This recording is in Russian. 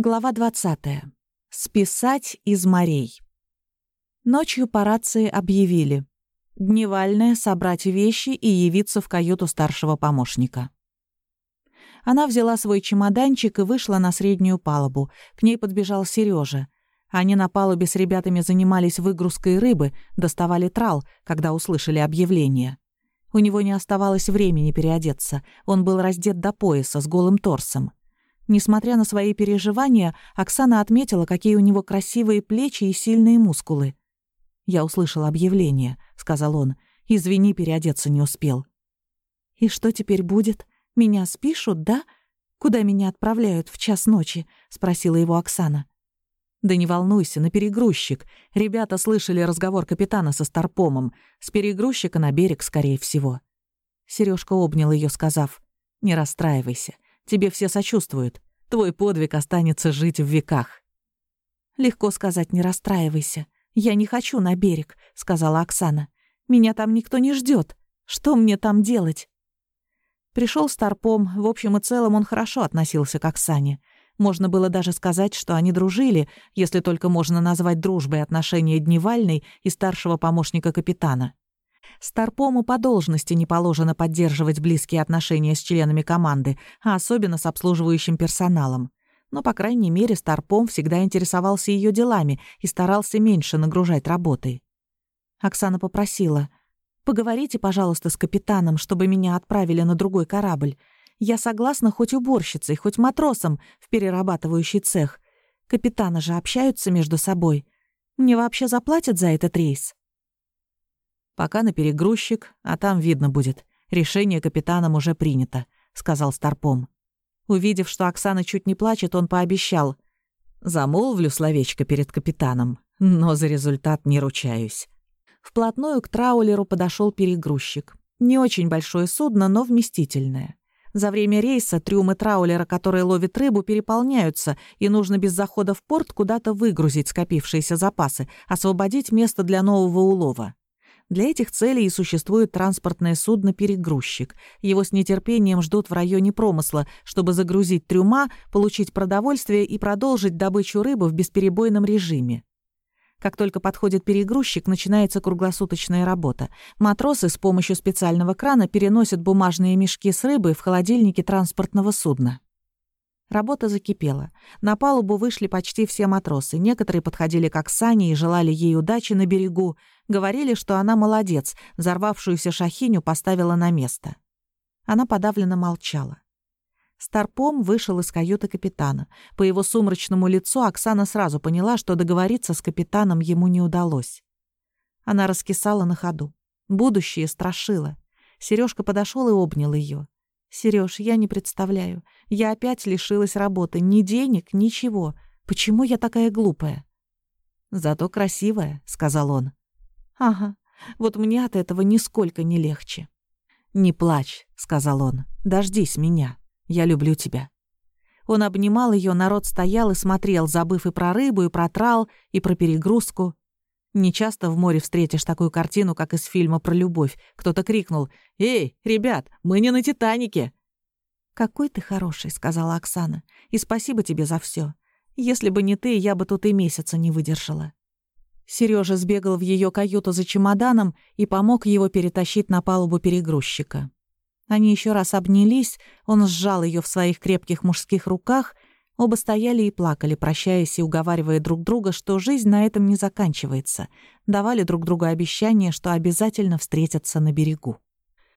Глава 20. Списать из морей. Ночью по рации объявили. Дневальная собрать вещи и явиться в каюту старшего помощника. Она взяла свой чемоданчик и вышла на среднюю палубу. К ней подбежал Сережа. Они на палубе с ребятами занимались выгрузкой рыбы, доставали трал, когда услышали объявление. У него не оставалось времени переодеться. Он был раздет до пояса с голым торсом. Несмотря на свои переживания, Оксана отметила, какие у него красивые плечи и сильные мускулы. «Я услышал объявление», — сказал он. «Извини, переодеться не успел». «И что теперь будет? Меня спишут, да? Куда меня отправляют в час ночи?» — спросила его Оксана. «Да не волнуйся, на перегрузчик. Ребята слышали разговор капитана со Старпомом. С перегрузчика на берег, скорее всего». Сережка обнял ее, сказав, «Не расстраивайся. Тебе все сочувствуют. Твой подвиг останется жить в веках». «Легко сказать, не расстраивайся. Я не хочу на берег», — сказала Оксана. «Меня там никто не ждет. Что мне там делать?» Пришел Старпом. В общем и целом он хорошо относился к Оксане. Можно было даже сказать, что они дружили, если только можно назвать дружбой отношения Дневальной и старшего помощника капитана. Старпому по должности не положено поддерживать близкие отношения с членами команды, а особенно с обслуживающим персоналом. Но, по крайней мере, Старпом всегда интересовался ее делами и старался меньше нагружать работой. Оксана попросила, «Поговорите, пожалуйста, с капитаном, чтобы меня отправили на другой корабль. Я согласна хоть уборщицей, хоть матросом в перерабатывающий цех. Капитаны же общаются между собой. Мне вообще заплатят за этот рейс?» Пока на перегрузчик, а там видно будет. Решение капитаном уже принято», — сказал Старпом. Увидев, что Оксана чуть не плачет, он пообещал. «Замолвлю словечко перед капитаном, но за результат не ручаюсь». Вплотную к траулеру подошел перегрузчик. Не очень большое судно, но вместительное. За время рейса трюмы траулера, которые ловят рыбу, переполняются, и нужно без захода в порт куда-то выгрузить скопившиеся запасы, освободить место для нового улова. Для этих целей и существует транспортное судно-перегрузчик. Его с нетерпением ждут в районе промысла, чтобы загрузить трюма, получить продовольствие и продолжить добычу рыбы в бесперебойном режиме. Как только подходит перегрузчик, начинается круглосуточная работа. Матросы с помощью специального крана переносят бумажные мешки с рыбой в холодильнике транспортного судна. Работа закипела. На палубу вышли почти все матросы. Некоторые подходили к Оксане и желали ей удачи на берегу. Говорили, что она молодец, взорвавшуюся шахиню поставила на место. Она подавленно молчала. Старпом вышел из каюты капитана. По его сумрачному лицу Оксана сразу поняла, что договориться с капитаном ему не удалось. Она раскисала на ходу. Будущее страшило. Сережка подошел и обнял ее. Сереж, я не представляю. Я опять лишилась работы. Ни денег, ничего. Почему я такая глупая?» «Зато красивая», — сказал он. «Ага. Вот мне от этого нисколько не легче». «Не плачь», — сказал он. «Дождись меня. Я люблю тебя». Он обнимал ее, народ стоял и смотрел, забыв и про рыбу, и про трал, и про перегрузку. Нечасто в море встретишь такую картину, как из фильма про любовь. Кто-то крикнул «Эй, ребят, мы не на «Титанике». «Какой ты хороший», — сказала Оксана. «И спасибо тебе за все. Если бы не ты, я бы тут и месяца не выдержала». Сережа сбегал в ее каюту за чемоданом и помог его перетащить на палубу перегрузчика. Они еще раз обнялись, он сжал ее в своих крепких мужских руках — Оба стояли и плакали, прощаясь и уговаривая друг друга, что жизнь на этом не заканчивается. Давали друг другу обещание, что обязательно встретятся на берегу.